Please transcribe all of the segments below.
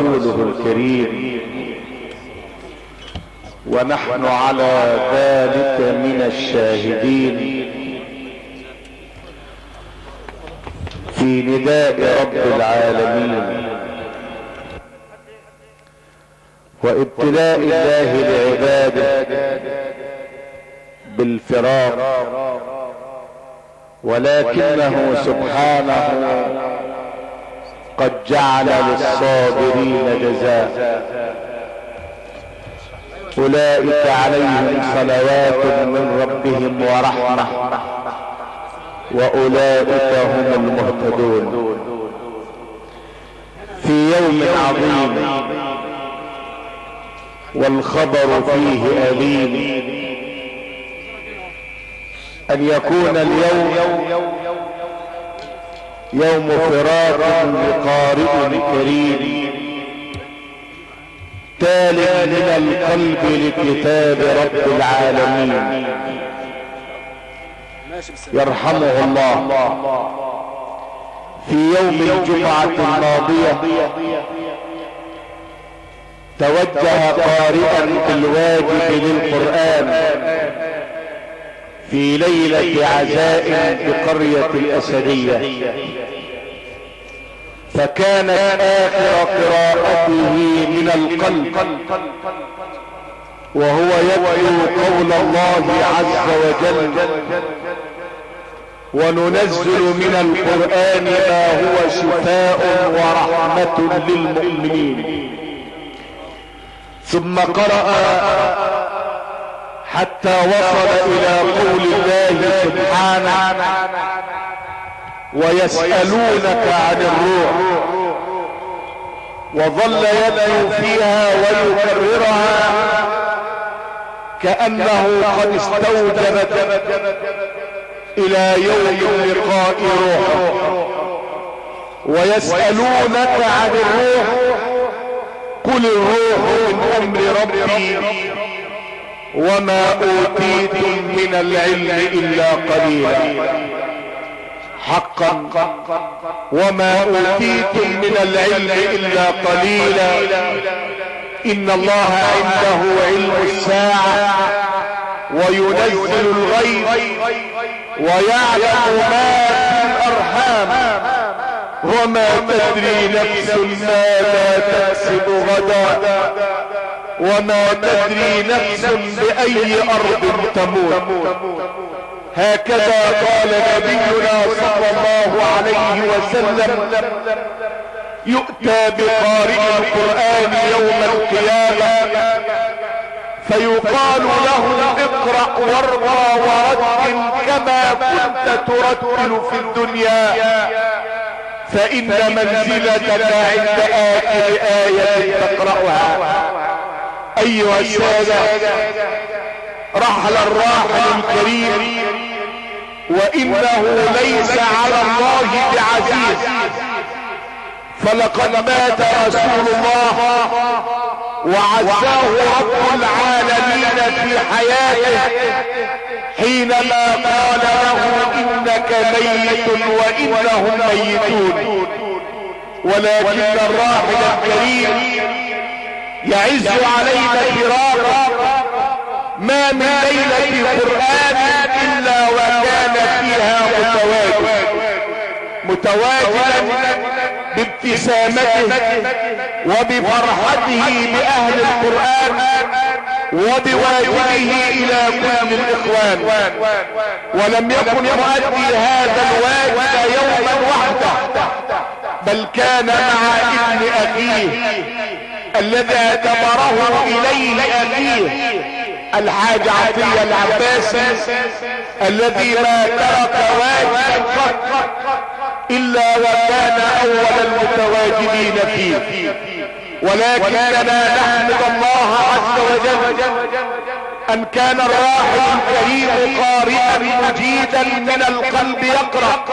ورسوله الكريم. ونحن على ذلك من الشاهدين. في نداء رب العالمين. وابتلاء الله لعباده بالفراق. ولكنه سبحانه قد جعل للصابرين جزاء. أولئك عليهم صلوات من ربهم ورحمة. وأولئك هم المهتدون. في يوم عظيم. والخبر فيه أليم. أن يكون اليوم يوم فراق لقارئ كريم. تالي من القلب لكتاب رب العالمين. يرحمه الله. في يوم الجمعة الماضية توجه قارئا بالواجب للقرآن في ليلة عزاء بقرية الأسدية. فكانت آخر قراءته من القلب. وهو يتلو قول الله عز وجل. وننزل من القرآن ما هو شفاء ورحمة للمؤمنين. ثم قرأ حتى وصل إلى قول الله سبحانه. ويسألونك عن الروح. وظل يدعو فيها ويكررها كأنه قد استوجبت إلى يوم لقاء روح ويسألونك عن الروح. قل الروح من أمر ربي وما أوتيتم من العلم إلا قليلا. حقا وما أوتيتم من العلم إلا قليلا. إن الله عنده علم الساعة وينزل الغيب ويعلم ما في الأرحام. وما تدري نفس ماذا تكسب غدا. وما تدري نفس بأي أرض تموت. هكذا قال نبينا صلى الله عليه وسلم يؤتى بقارئ القرآن يوم القيامة فيقال له اقرأ وارضى ورتل كما كنت ترتل في الدنيا فإن منزلتك عند آخر آية تقرأها. أيها السادة رحل الراحل الكريم وإنه ليس على الله بعزيز. فلقد مات رسول الله وعزاه رب العالمين في حياته. حينما قال له إنك ميت وإنهم ميتون. ولكن الراحل الكريم يعز علينا فراقه ما من ليلة قرآن إلا وكان فيها متواجد متواجدا بابتسامته وبفرحته بأهل القرآن وبواجبه إلى كل الإخوان. ولم يكن يؤدي هذا الواجب يوما وحده بل كان مع ابن أخيه الذي اعتبره إليه أخيه الحاج عطية العباسي الذي ما ترك واجبا قط. إلا وكان أول المتواجدين فيه. ولكننا نحمد الله عز وجل أن كان الراحل الكريم قارئا مجيدا من القلب يقرأ.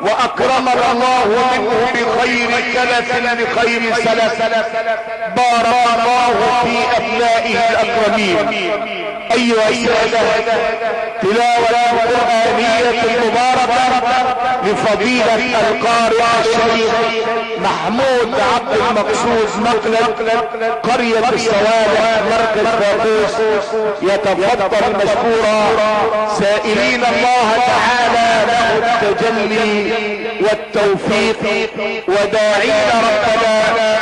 واكرمنا الله منه بخير كلف بخير سلف. بارك الله في أبنائه الأكرمين. أيها السادة تلاوة قرآنية مباركة لفضيلة القارئ الشريف محمود عبد المقصود مقلب قرية الصوالح مركز فاقوس يتفضل مشكورا. سائلين الله تعالى له التجلي. والتوفيق وداعين ربنا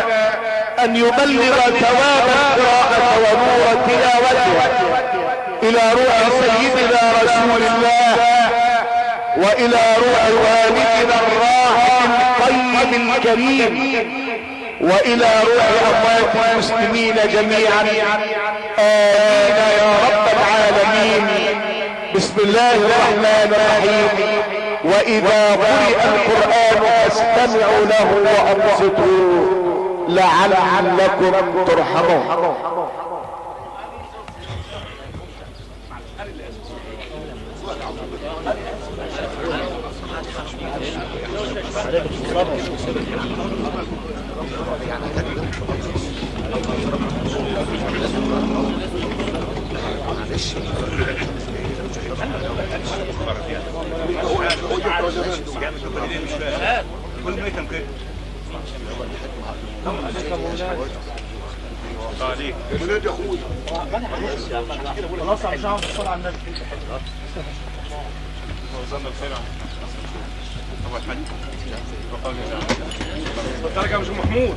أن يبلغ ثواب القراءة ونور تلاوتها إلى روح سيدنا رسول الله وإلى روح والدنا الراحم الطيب الكريم وإلى روح أموات المسلمين جميعا. آمين يا رب العالمين. بسم الله الرحمن الرحيم. وإذا قرئ القرآن فاستمعوا له وانصتوا لعلكم ترحمون. كل ما يتم كده عليك خلاص مش هعرف الصلاة على النبي وصلنا أول حاجة وقال ترجع مش محمود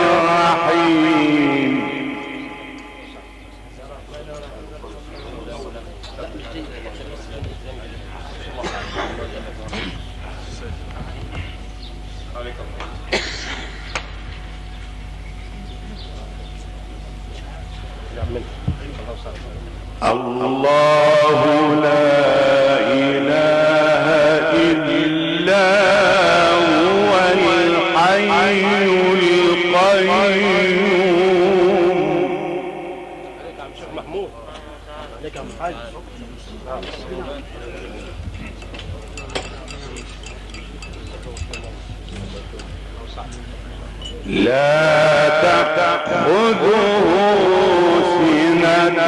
عليك يا الحاج لا تأخذه سنة.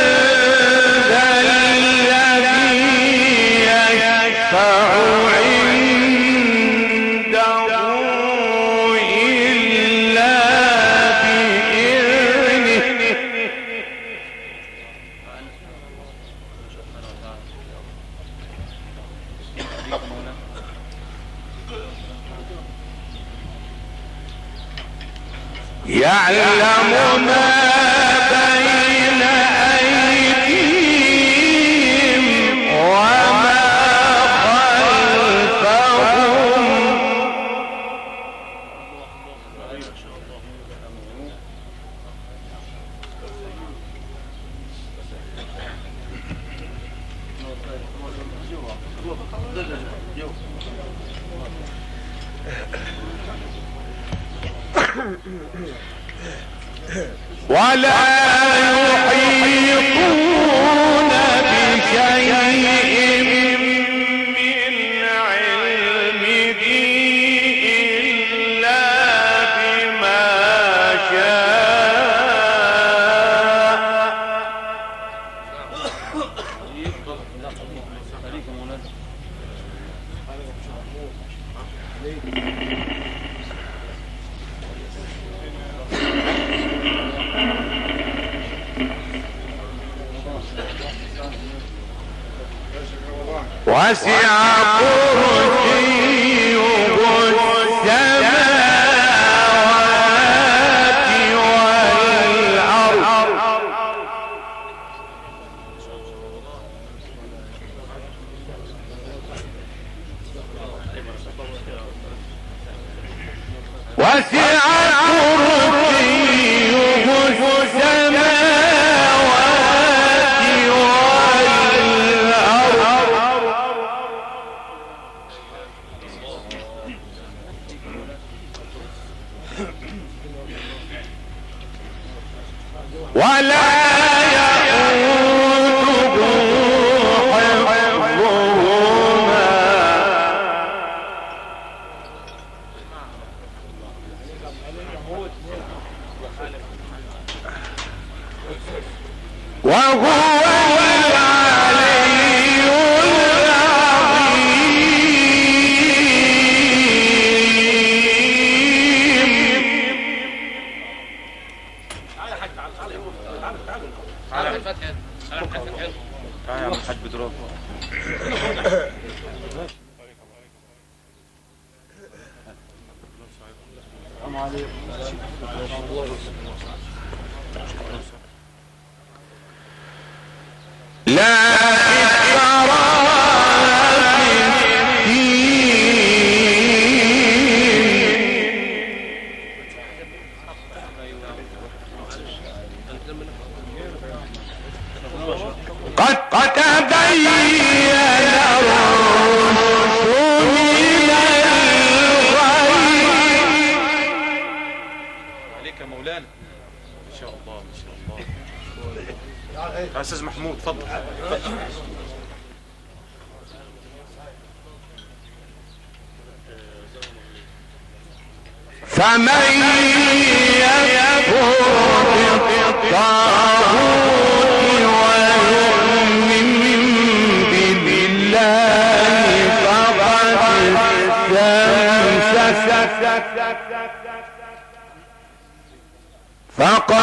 Was ja mali yapımı için.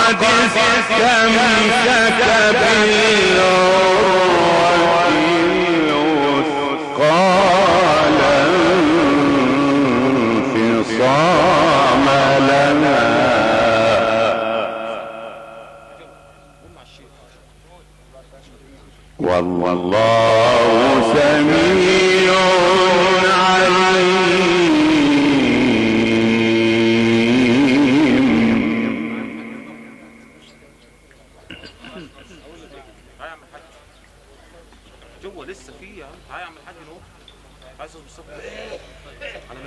قد استمسك بالعروة الوثقى لا انفصام لنا والله لسه في يا عم تعالى اعمل حاجة الحاج عايز عايز مصطفى على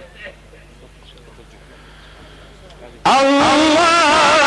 الله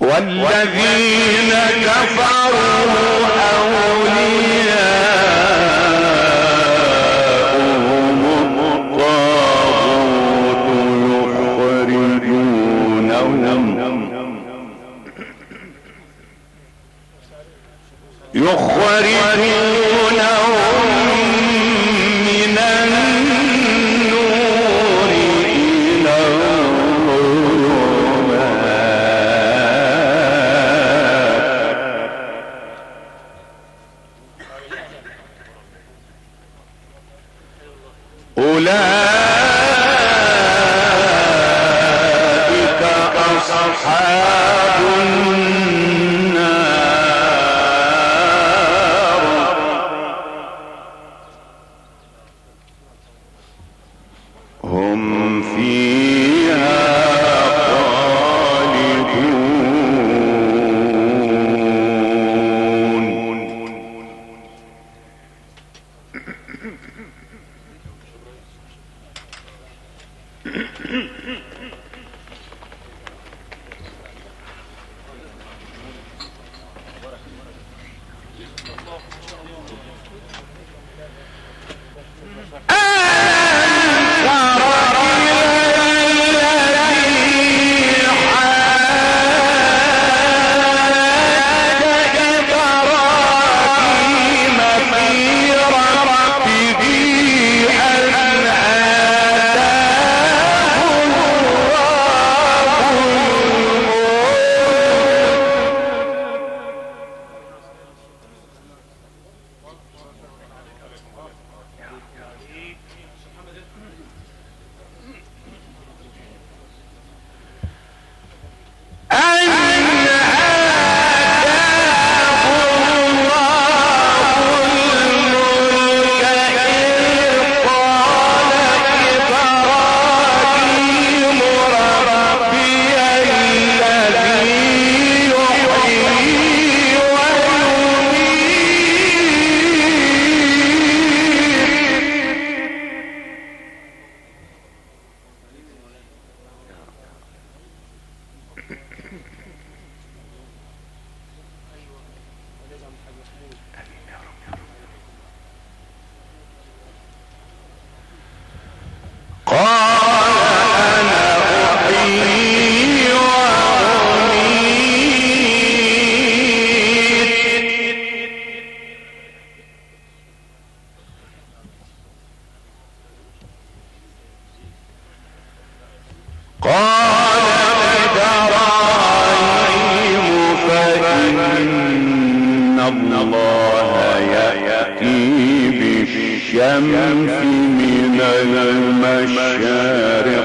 والذين كفروا أولياء مولاي. الشمس من المشارق.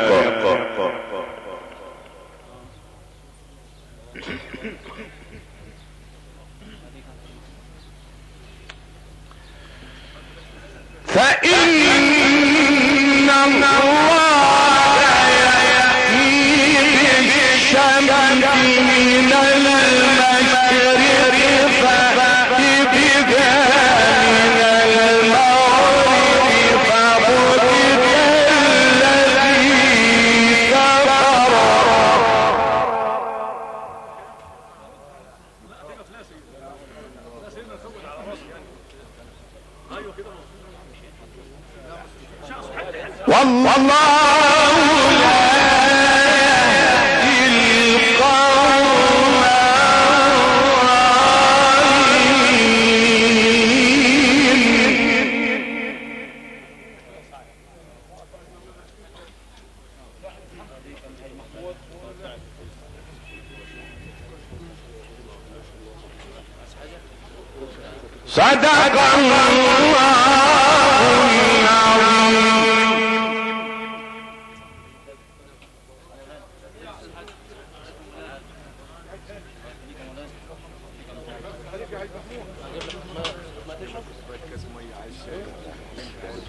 Allah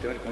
قلت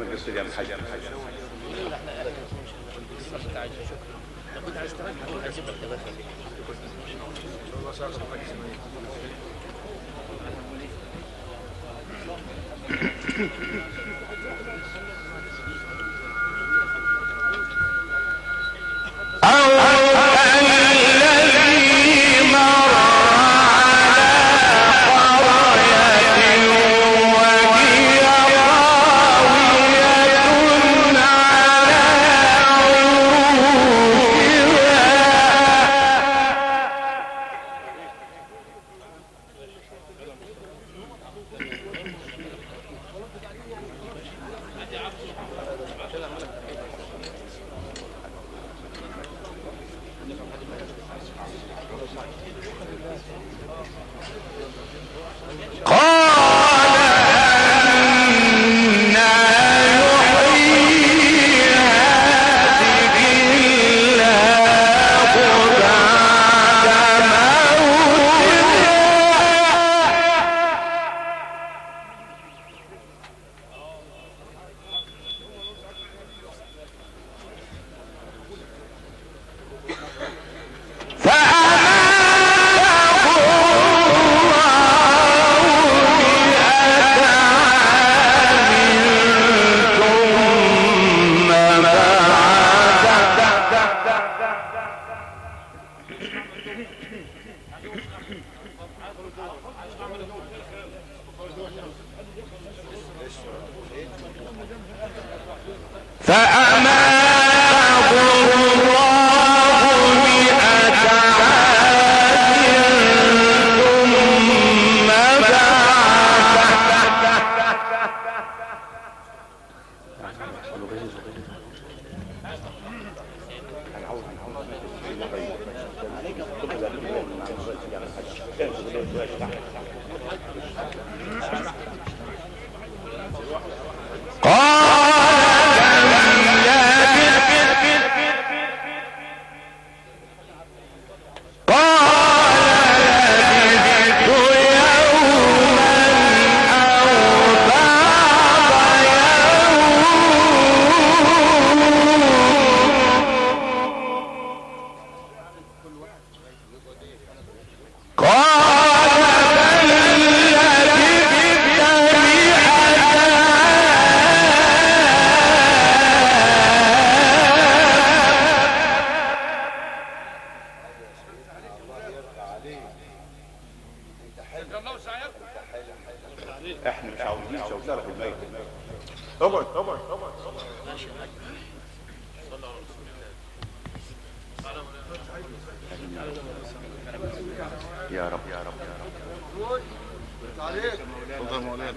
طبعا يا رب. يا رب. يا رب تفضل مولانا